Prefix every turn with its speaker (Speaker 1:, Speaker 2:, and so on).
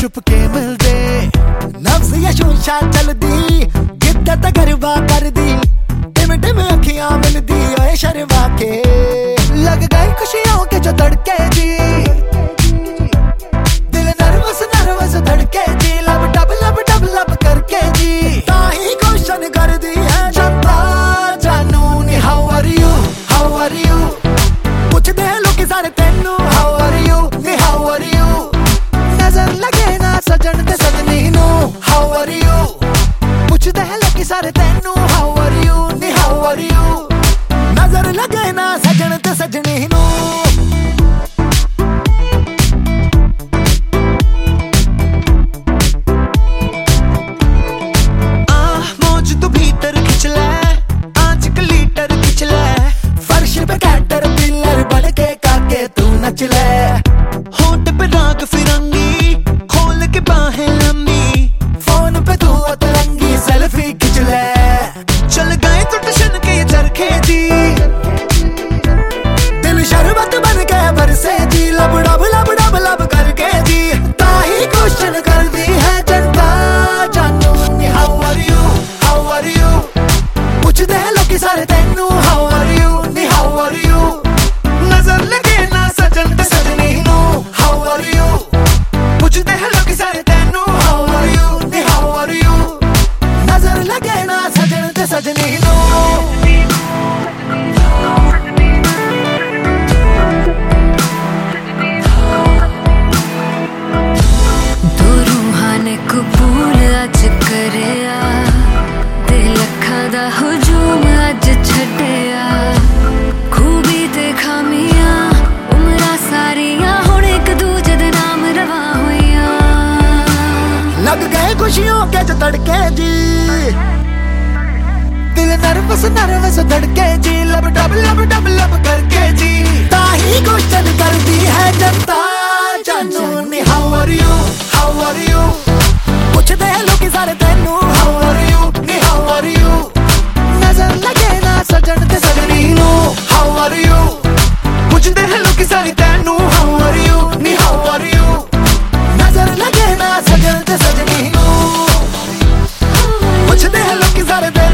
Speaker 1: ਚੁੱਪ ਕੇ ਮਿਲਦੇ ਲਫ਼ਜ਼ चल दी। गिद्दत गरबा कर दी। टिम
Speaker 2: टिम अखियाँ मिल दी। ओए ਸ਼ਰਵਾ के। लग गए खुशियों के जो तड़के जी।
Speaker 1: दिल नर्वस नर्वस धड़के जी। लब डब लब डब, लब करके जी। ताही क्वेश्चन कर दी है जनता। जानूनी how are you how are you लोग सारे तेनू how are you how are you
Speaker 2: नज़र लगी ਸੱਜਣ ਤੇ ਸੱਜਣੀ ਨੂੰ
Speaker 1: ਹਾਊ ਆਰ ਯੂ
Speaker 2: ਪੁੱਛਦੇ ਹੈ ਲੋਕੀ ਸਾਰੇ ਤੈਨੂੰ
Speaker 3: ਦਾ ਹਜੂਮ ਅੱਜ ਛੱਡਿਆ। ਖੂਬੀ ਤੇ ਖਾਮੀਆਂ, ਉਮਰਾਂ ਸਾਰੀਆਂ, ਹੁਣ ਇੱਕ ਦੂਜੇ ਦੇ ਨਾਮ ਰਵਾ ਹੋਈਆਂ।
Speaker 1: ਲੱਗ ਗਏ ਖੁਸ਼ੀਆਂ ਕੇ ਤੜਕੇ ਜੀ। ਦਿਲ ਨਰਵਸ ਨਰਵਸ, ਧੜਕੇ ਜੀ। ਲਬ ਡਬ ਲਬ ਡਬ ਪੁੱਛਦੇ ਹੈ ਲੋਕੀ ਸਾਰੇ ਦੇ